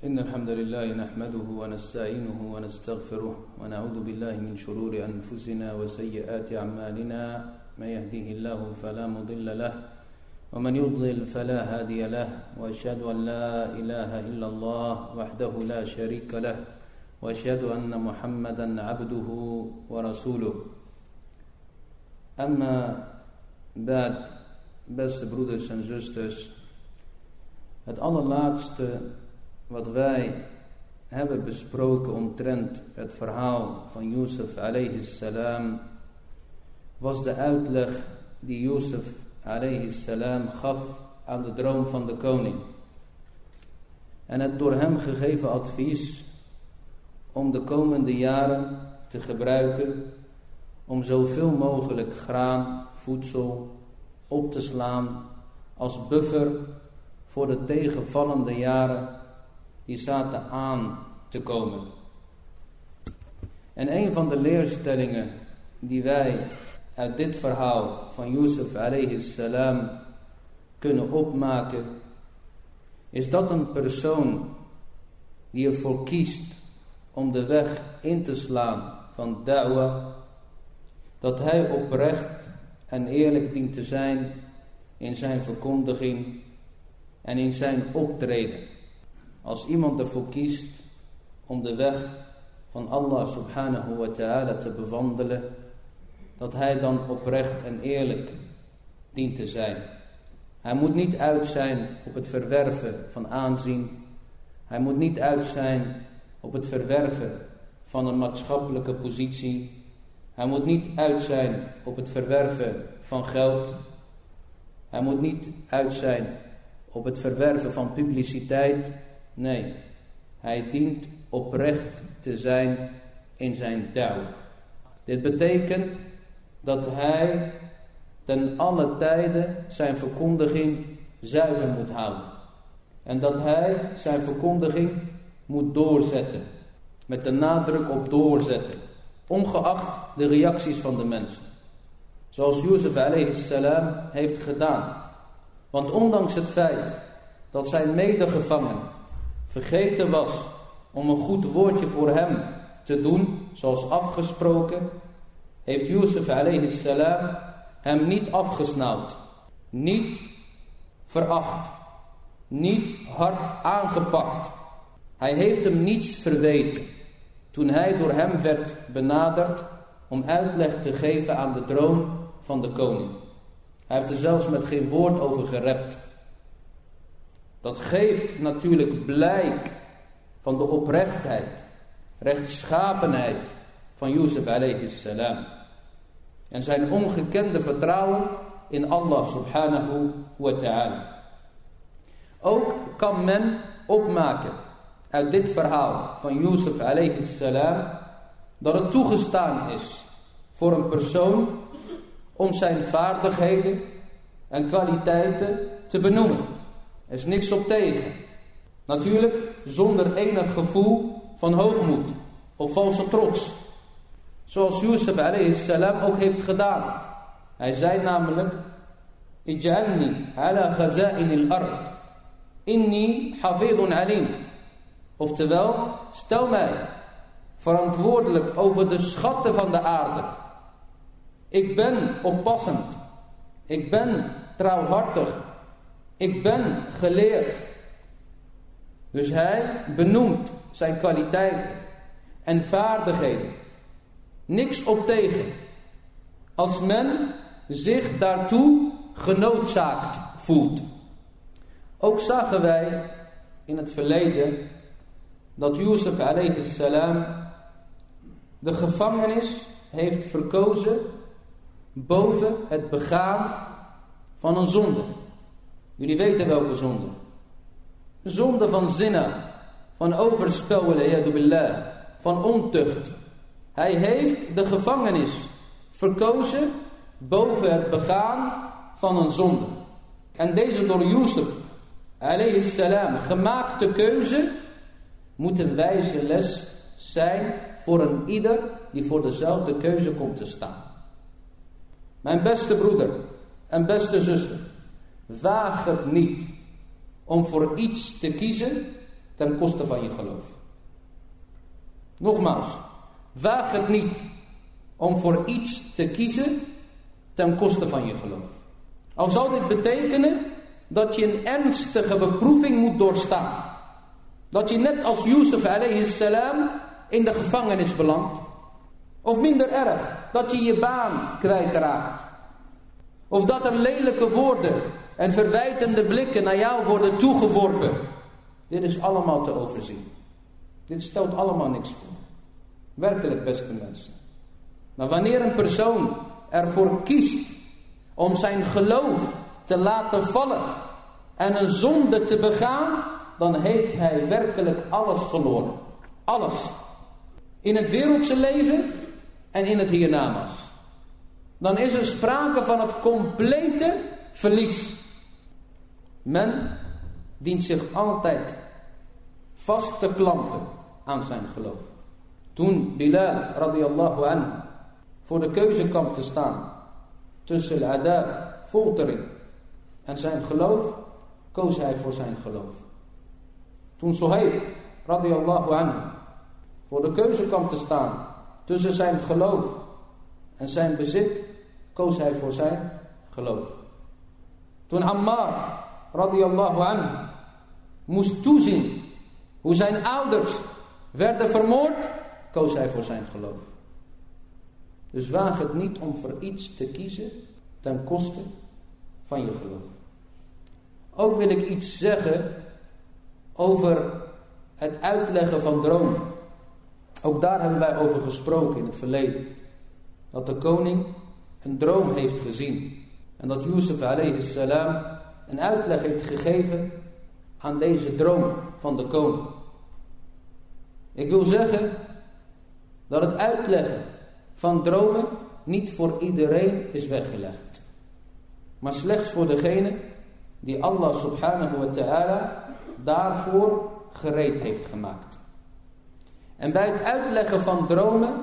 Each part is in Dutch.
إن الحمد لله نحمده ونستعينه ونستغفره ونعوذ بالله من شرور أنفسنا وسيئات أعمالنا. من يهده الله فلا مضل له ومن يضلل فلا هادي له وأشهد أن لا إله إلا الله وحده لا شريك له وأشهد أن محمدا عبده ورسوله. أما بعد beste broeders en zusters het allerlaatste wat wij hebben besproken omtrent het verhaal van Jozef alayhi salam was de uitleg die Jozef alayhi salam gaf aan de droom van de koning. En het door hem gegeven advies om de komende jaren te gebruiken om zoveel mogelijk graan, voedsel op te slaan als buffer voor de tegenvallende jaren die zaten aan te komen. En een van de leerstellingen die wij uit dit verhaal van Yusuf alayhi salam kunnen opmaken, is dat een persoon die ervoor kiest om de weg in te slaan van da'wa, dat hij oprecht en eerlijk dient te zijn in zijn verkondiging en in zijn optreden. Als iemand ervoor kiest om de weg van Allah subhanahu wa ta'ala te bewandelen, dat hij dan oprecht en eerlijk dient te zijn. Hij moet niet uit zijn op het verwerven van aanzien. Hij moet niet uit zijn op het verwerven van een maatschappelijke positie. Hij moet niet uit zijn op het verwerven van geld. Hij moet niet uit zijn op het verwerven van publiciteit. Nee, hij dient oprecht te zijn in zijn touw. Dit betekent dat hij ten alle tijden zijn verkondiging zuiver moet houden. En dat hij zijn verkondiging moet doorzetten. Met de nadruk op doorzetten. Ongeacht de reacties van de mensen. Zoals Jozef salam heeft gedaan. Want ondanks het feit dat zijn medegevangen vergeten was om een goed woordje voor hem te doen, zoals afgesproken, heeft Jozef salam hem niet afgesnauwd, niet veracht, niet hard aangepakt. Hij heeft hem niets verweten toen hij door hem werd benaderd om uitleg te geven aan de droom van de koning. Hij heeft er zelfs met geen woord over gerept. Dat geeft natuurlijk blijk van de oprechtheid, rechtschapenheid van Jozef alayhi salam. En zijn ongekende vertrouwen in Allah subhanahu wa ta'ala. Ook kan men opmaken uit dit verhaal van Jozef alayhi salam dat het toegestaan is voor een persoon om zijn vaardigheden en kwaliteiten te benoemen. Er is niks op tegen. Natuurlijk zonder enig gevoel van hoogmoed of valse trots. Zoals Yusuf salam ook heeft gedaan. Hij zei namelijk, Ij'alni ala khaza'in al-ard. Inni hafidun alim. Oftewel, stel mij verantwoordelijk over de schatten van de aarde. Ik ben oppassend. Ik ben trouwhartig. Ik ben geleerd. Dus hij benoemt zijn kwaliteiten en vaardigheden. Niks op tegen. Als men zich daartoe genoodzaakt voelt. Ook zagen wij in het verleden dat Yusuf alayhi salam de gevangenis heeft verkozen boven het begaan van een zonde. Jullie weten welke zonde. Zonde van zina, van overspel, van ontucht. Hij heeft de gevangenis verkozen boven het begaan van een zonde. En deze door Yusuf, alayhi salam, gemaakte keuze moet een wijze les zijn voor een ieder die voor dezelfde keuze komt te staan. Mijn beste broeder en beste zuster, waag het niet om voor iets te kiezen ten koste van je geloof. Nogmaals, waag het niet om voor iets te kiezen ten koste van je geloof. Al zou dit betekenen dat je een ernstige beproeving moet doorstaan. Dat je net als Yusuf salam in de gevangenis belandt. Of minder erg, dat je je baan kwijtraakt. Of dat er lelijke woorden en verwijtende blikken naar jou worden toegeworpen. Dit is allemaal te overzien. Dit stelt allemaal niks voor. Werkelijk, beste mensen. Maar wanneer een persoon ervoor kiest om zijn geloof te laten vallen en een zonde te begaan, dan heeft hij werkelijk alles verloren. Alles. In het wereldse leven en in het hiernamaals. Dan is er sprake van het complete verlies. Men dient zich altijd vast te klampen aan zijn geloof. Toen Bilal radiallahu anhu voor de keuze kwam te staan tussen al-adab, foltering en zijn geloof, koos hij voor zijn geloof. Toen Suhaib radiallahu anhu voor de keuze kwam te staan tussen zijn geloof en zijn bezit, koos hij voor zijn geloof. Toen Ammar radiallahu anhu moest toezien hoe zijn ouders werden vermoord, koos hij voor zijn geloof. Dus waag het niet om voor iets te kiezen ten koste van je geloof. Ook wil ik iets zeggen over het uitleggen van dromen. Ook daar hebben wij over gesproken in het verleden. Dat de koning een droom heeft gezien. En dat Yusuf alayhi salam een uitleg heeft gegeven aan deze droom van de koning. Ik wil zeggen dat het uitleggen van dromen niet voor iedereen is weggelegd. Maar slechts voor degene die Allah subhanahu wa ta'ala daarvoor gereed heeft gemaakt. En bij het uitleggen van dromen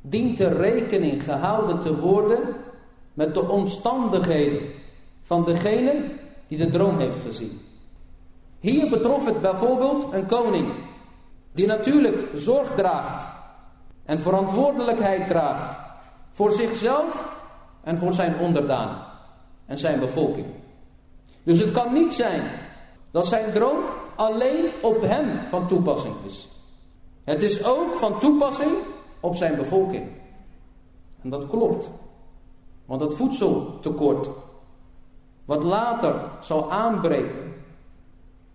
dient er rekening gehouden te worden met de omstandigheden van degene die de droom heeft gezien. Hier betrof het bijvoorbeeld een koning die natuurlijk zorg draagt en verantwoordelijkheid draagt voor zichzelf en voor zijn onderdanen en zijn bevolking. Dus het kan niet zijn dat zijn droom alleen op hem van toepassing is. Het is ook van toepassing op zijn bevolking. En dat klopt. Want het voedseltekort, wat later zal aanbreken,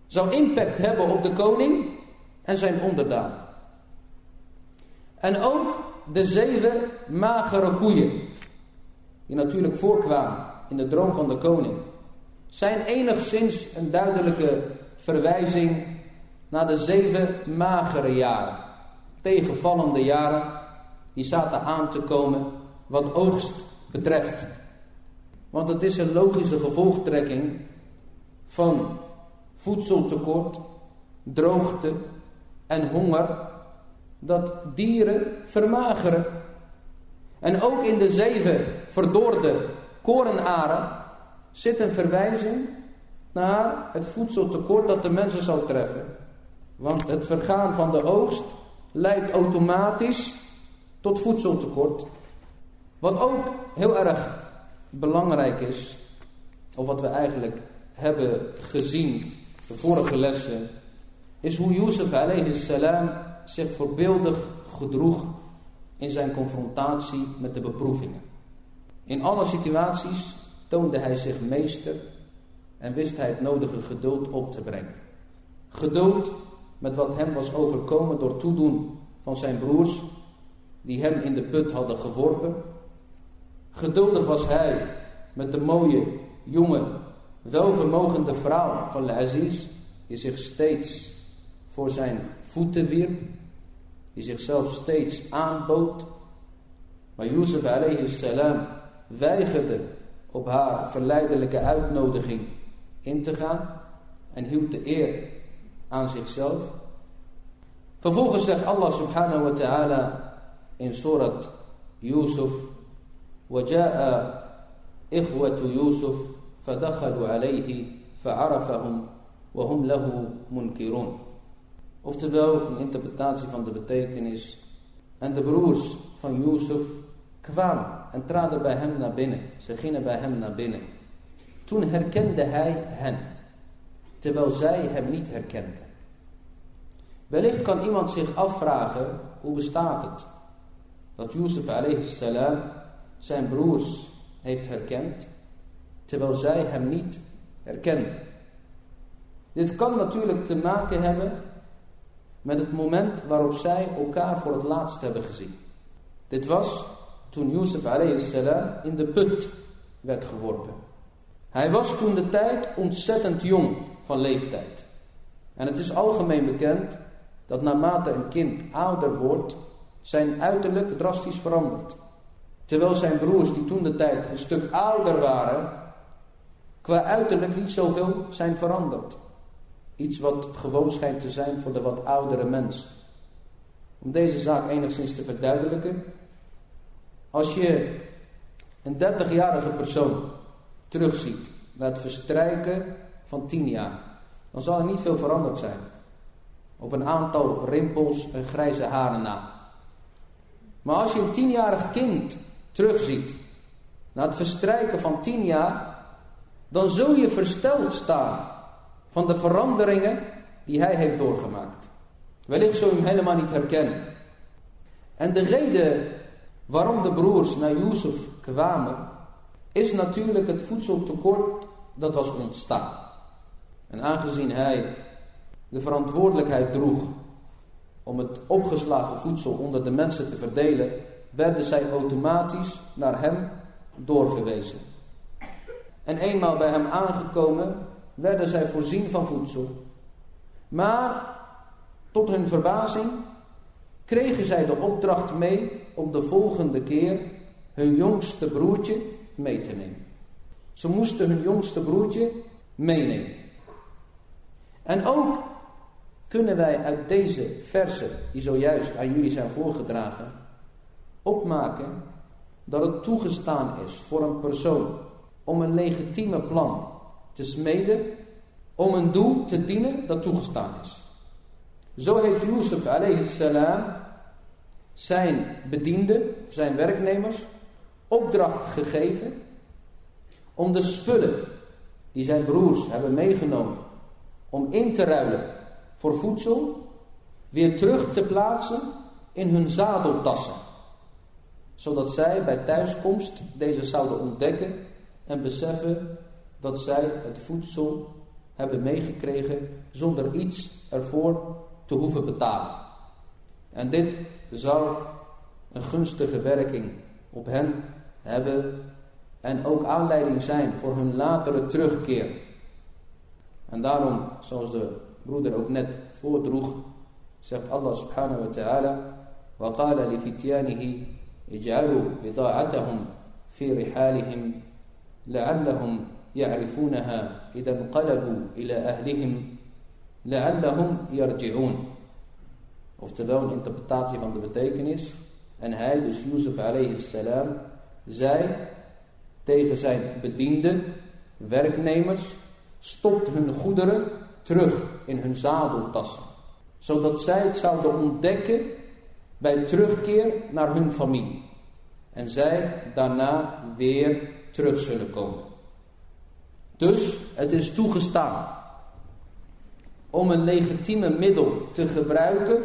zou impact hebben op de koning en zijn onderdaan. En ook de zeven magere koeien, die natuurlijk voorkwamen in de droom van de koning, zijn enigszins een duidelijke verwijzing naar de zeven magere jaren. Tegenvallende jaren die zaten aan te komen wat oogst betreft. Want het is een logische gevolgtrekking van voedseltekort, droogte en honger dat dieren vermageren. En ook in de zeven verdorde korenaren zit een verwijzing naar het voedseltekort dat de mensen zal treffen. Want het vergaan van de oogst leidt automatisch tot voedseltekort. Wat ook heel erg belangrijk is, of wat we eigenlijk hebben gezien de vorige lessen, is hoe Yusuf zich voorbeeldig gedroeg in zijn confrontatie met de beproevingen. In alle situaties toonde hij zich meester en wist hij het nodige geduld op te brengen. Geduld met wat hem was overkomen door toedoen van zijn broers, die hem in de put hadden geworpen. Geduldig was hij met de mooie, jonge, welvermogende vrouw van Aziz, die zich steeds voor zijn voeten wierp, die zichzelf steeds aanbood. Maar Yusuf alayhi salam weigerde op haar verleidelijke uitnodiging in te gaan en hield de eer aan zichzelf. Vervolgens zegt Allah subhanahu wa ta'ala in surat Yusuf وجاء إخوة يوسف فدخلوا عليه فعرفهم وهم له منكرون Oftewel, een interpretatie van de betekenis. En de broers van Jozef kwamen en traden bij hem naar binnen. Ze gingen bij hem naar binnen. Toen herkende hij hen, terwijl zij hem niet herkenden. Wellicht kan iemand zich afvragen, hoe bestaat het? Dat Jozef salam zijn broers heeft herkend, terwijl zij hem niet herkenden. Dit kan natuurlijk te maken hebben met het moment waarop zij elkaar voor het laatst hebben gezien. Dit was toen Jozef salam in de put werd geworpen. Hij was toen de tijd ontzettend jong van leeftijd. En het is algemeen bekend dat naarmate een kind ouder wordt, zijn uiterlijk drastisch verandert. Terwijl zijn broers, die toen de tijd een stuk ouder waren, qua uiterlijk niet zoveel zijn veranderd. Iets wat gewoon schijnt te zijn voor de wat oudere mens. Om deze zaak enigszins te verduidelijken. Als je een 30-jarige persoon terugziet bij het verstrijken van 10 jaar, dan zal er niet veel veranderd zijn. Op een aantal rimpels en grijze haren na. Maar als je een tienjarig kind terugziet, na het verstrijken van tien jaar, dan zul je versteld staan van de veranderingen die hij heeft doorgemaakt. Wellicht zul je hem helemaal niet herkennen. En de reden waarom de broers naar Jozef kwamen, is natuurlijk het voedseltekort dat was ontstaan. En aangezien hij de verantwoordelijkheid droeg om het opgeslagen voedsel onder de mensen te verdelen, werden zij automatisch naar hem doorverwezen. En eenmaal bij hem aangekomen, werden zij voorzien van voedsel. Maar tot hun verbazing kregen zij de opdracht mee om de volgende keer hun jongste broertje mee te nemen. Ze moesten hun jongste broertje meenemen. En ook kunnen wij uit deze versen, die zojuist aan jullie zijn voorgedragen, opmaken dat het toegestaan is voor een persoon om een legitieme plan te smeden, om een doel te dienen dat toegestaan is. Zo heeft Jozef salam zijn bedienden, zijn werknemers, opdracht gegeven om de spullen die zijn broers hebben meegenomen, om in te ruilen voor voedsel, weer terug te plaatsen in hun zadeltassen Zodat zij bij thuiskomst deze zouden ontdekken en beseffen dat zij het voedsel hebben meegekregen zonder iets ervoor te hoeven betalen. En dit zou een gunstige werking op hen hebben en ook aanleiding zijn voor hun latere terugkeer. En daarom, zoals de broeder ook net voordroeg, zegt Allah subhanahu wa ta'ala, وقال لفتيانه اجعلوا بضاعتهم في رحالهم لعلهم يعرفونها إذا انقلبوا إلى أهلهم لعلهم يرجعون Oftewel een interpretatie van de betekenis. En hij, dus Yusuf alayhi salam, zei tegen zijn bedienden, werknemers, stopt hun goederen terug in hun zadeltassen. Zodat zij het zouden ontdekken bij terugkeer naar hun familie. En zij daarna weer terug zullen komen. Dus het is toegestaan om een legitieme middel te gebruiken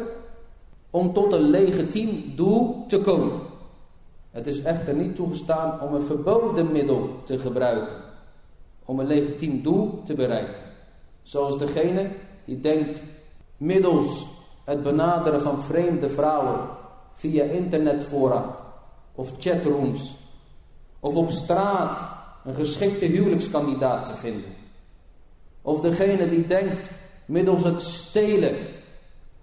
om tot een legitiem doel te komen. Het is echter niet toegestaan om een verboden middel te gebruiken om een legitiem doel te bereiken. Zoals degene die denkt middels het benaderen van vreemde vrouwen via internetfora of chatrooms of op straat een geschikte huwelijkskandidaat te vinden. Of degene die denkt middels het stelen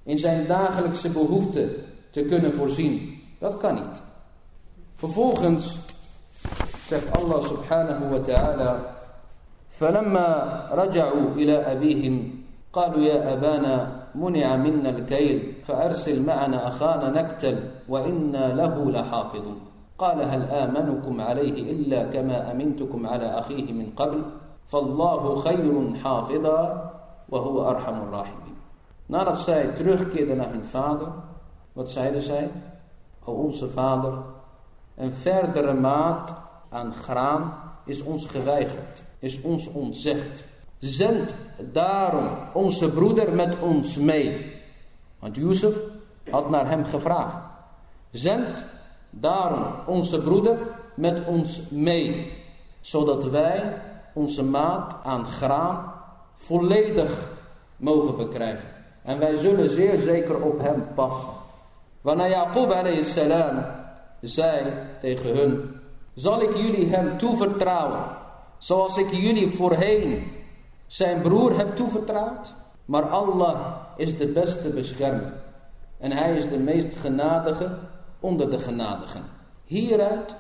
in zijn dagelijkse behoeften te kunnen voorzien. Dat kan niet. Vervolgens zegt Allah subhanahu wa ta'ala: "Falamma raja'u ila abihim qalu ya abana منع منا الكيل فأرسل معنا أخانا نكتل وإنا له لحافظون قال هل آمنكم عليه إلا كما أمنتكم على أخيه من قبل فالله خير حافظا وهو أرحم الراحمين Nadat zij terugkeerden naar hun vader, wat zeiden zij? O onze vader, een verdere maat aan graan is ons geweigerd, is ons ontzegd. Zend daarom onze broeder met ons mee. Want Jozef had naar hem gevraagd. Zend daarom onze broeder met ons mee, zodat wij onze maat aan graan volledig mogen verkrijgen. En wij zullen zeer zeker op hem passen. Wanneer Jacob salam zei tegen hun, zal ik jullie hem toevertrouwen, zoals ik jullie voorheen zijn broer heb toevertrouwd? Maar Allah is de beste beschermer. En hij is de meest genadige onder de genadigen. Hieruit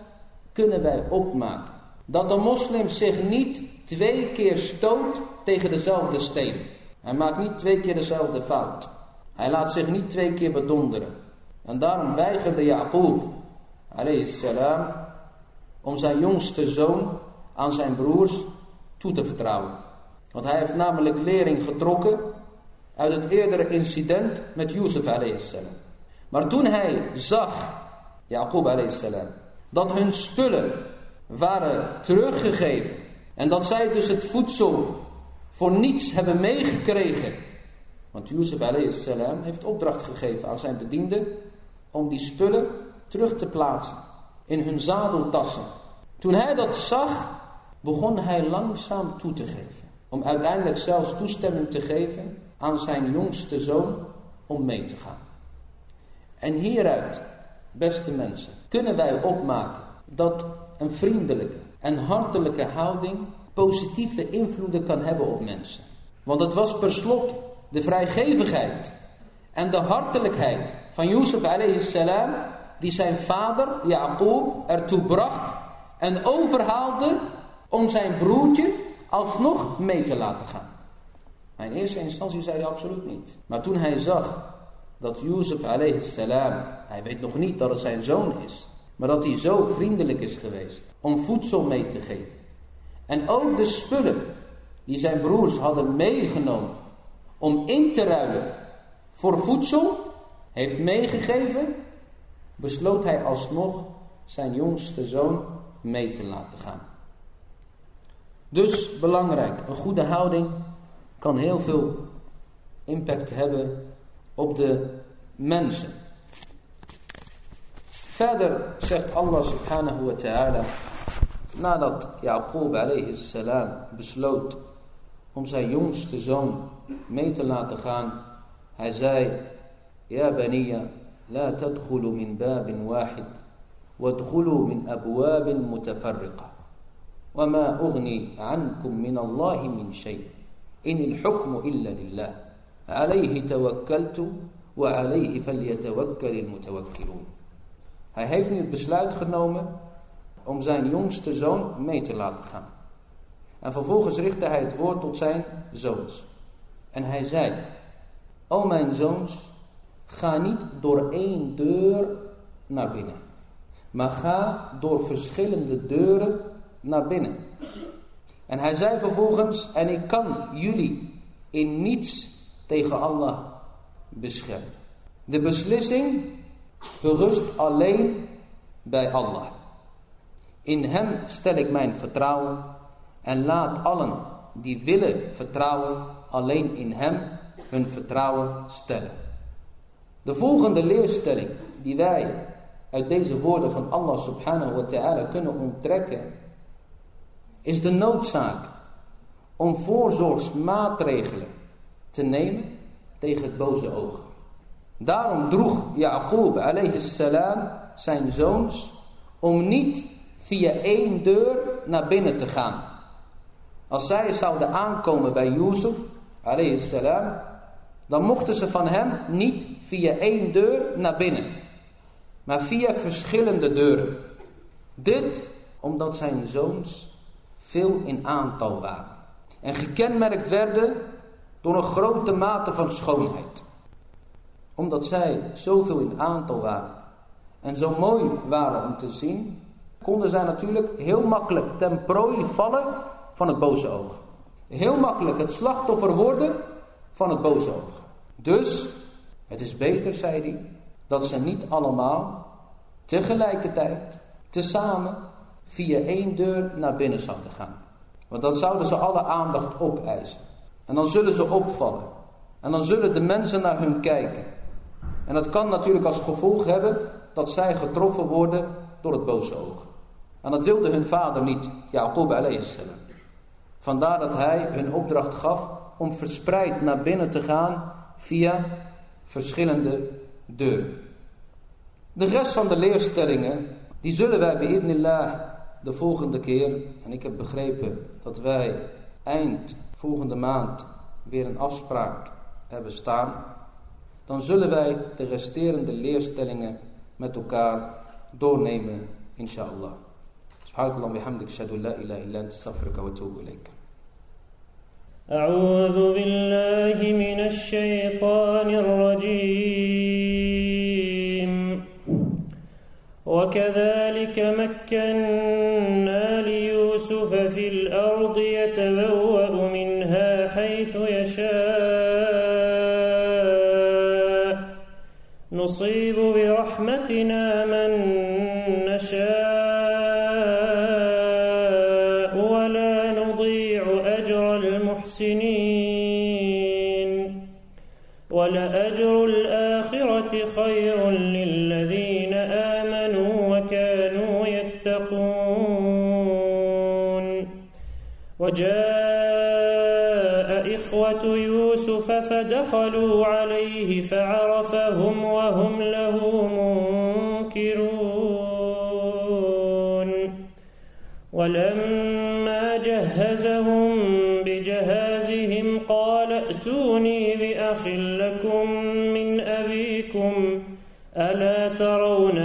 kunnen wij opmaken dat de moslim zich niet twee keer stoot tegen dezelfde steen. Hij maakt niet twee keer dezelfde fout. Hij laat zich niet twee keer bedonderen. En daarom weigerde Jacob, salam, om zijn jongste zoon aan zijn broers toe te vertrouwen. Want hij heeft namelijk lering getrokken uit het eerdere incident met Jozef salam. Maar toen hij zag, Jacob salam, dat hun spullen waren teruggegeven en dat zij dus het voedsel voor niets hebben meegekregen. Want Jozef salam heeft opdracht gegeven aan zijn bedienden om die spullen terug te plaatsen in hun zadeltassen. Toen hij dat zag, begon hij langzaam toe te geven. Om uiteindelijk zelfs toestemming te geven aan zijn jongste zoon om mee te gaan. En hieruit, beste mensen, kunnen wij opmaken dat een vriendelijke en hartelijke houding positieve invloeden kan hebben op mensen. Want het was per slot de vrijgevigheid en de hartelijkheid van Jozef salam die zijn vader Jacob ertoe bracht en overhaalde om zijn broertje alsnog mee te laten gaan. Maar in eerste instantie zei hij absoluut niet. Maar toen hij zag dat Jozef salam, hij weet nog niet dat het zijn zoon is, maar dat hij zo vriendelijk is geweest om voedsel mee te geven. En ook de spullen die zijn broers hadden meegenomen om in te ruilen voor voedsel, heeft meegegeven, besloot hij alsnog zijn jongste zoon mee te laten gaan. Dus belangrijk, een goede houding kan heel veel impact hebben op de mensen. Verder zegt Allah subhanahu wa ta'ala, nadat Jacob alayhi salam besloot om zijn jongste zoon mee te laten gaan, hij zei, Ja baniya, la tadkhulu min babin wahid, wadkhulu min abwabin mutafarriqa. وما أغني عنكم من الله من شيء إن الحكم إلا لله عليه توكلت وعليه فليتوكل المتوكلون Hij heeft nu het besluit genomen om zijn jongste zoon mee te laten gaan. En vervolgens richtte hij het woord tot zijn zoons. En hij zei, O mijn zoons, ga niet door één deur naar binnen. Maar ga door verschillende deuren naar binnen. En hij zei vervolgens, en ik kan jullie in niets tegen Allah beschermen. De beslissing berust alleen bij Allah. In hem stel ik mijn vertrouwen en laat allen die willen vertrouwen alleen in hem hun vertrouwen stellen. De volgende leerstelling die wij uit deze woorden van Allah subhanahu wa ta'ala kunnen onttrekken is de noodzaak om voorzorgsmaatregelen te nemen tegen het boze oog. Daarom droeg Jacob alayhi salam zijn zoons om niet via één deur naar binnen te gaan. Als zij zouden aankomen bij Jozef alayhi salam, dan mochten ze van hem niet via één deur naar binnen, maar via verschillende deuren. Dit omdat zijn zoons veel in aantal waren. En gekenmerkt werden door een grote mate van schoonheid. Omdat zij zoveel in aantal waren en zo mooi waren om te zien, konden zij natuurlijk heel makkelijk ten prooi vallen van het boze oog. Heel makkelijk het slachtoffer worden van het boze oog. Dus, het is beter, zei hij, dat ze niet allemaal tegelijkertijd, tezamen, via één deur naar binnen zouden gaan. Want dan zouden ze alle aandacht opeisen. En dan zullen ze opvallen. En dan zullen de mensen naar hun kijken. En dat kan natuurlijk als gevolg hebben dat zij getroffen worden door het boze oog. En dat wilde hun vader niet, Jacob salam. Vandaar dat hij hun opdracht gaf om verspreid naar binnen te gaan via verschillende deuren. De rest van de leerstellingen, die zullen wij bij idnillah de volgende keer, en ik heb begrepen dat wij eind volgende maand weer een afspraak hebben staan, dan zullen wij de resterende leerstellingen met elkaar doornemen, inshallah. Subhanakallah bihamdik, shadu la ilaha illa anta astaghfiruka wa atubu ilayk. أعوذ بالله من الشيطان الرجيم وكذلك مكنا ليوسف في الأرض يتبوأ منها حيث يشاء. نصيب برحمتنا من ائتوني بأخ لكم من أبيكم ألا ترون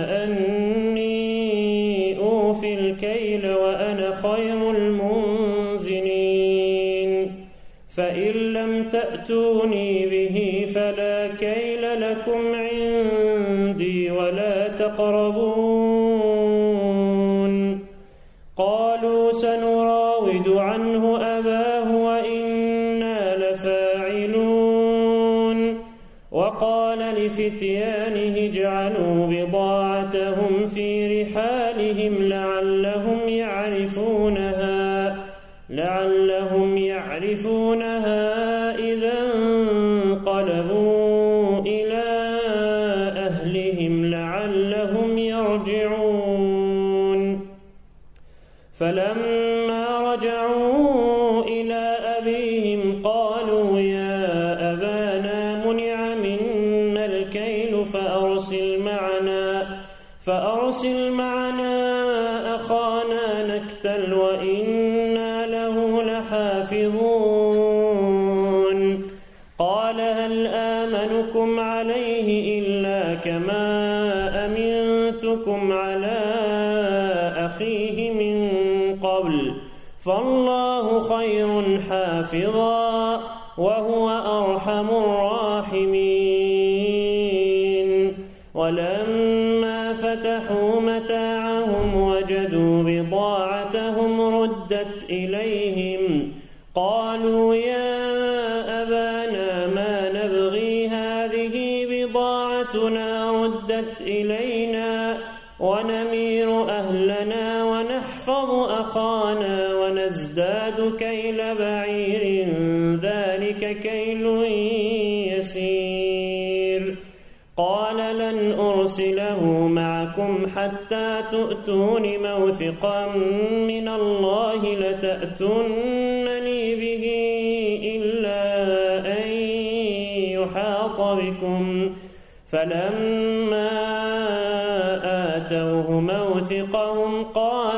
ولما فتحوا متاعهم وجدوا بضاعتهم ردت إليهم تؤتون موثقا من الله لتأتونني به إلا أن يحاط بكم. فلما آتوه موثقهم قال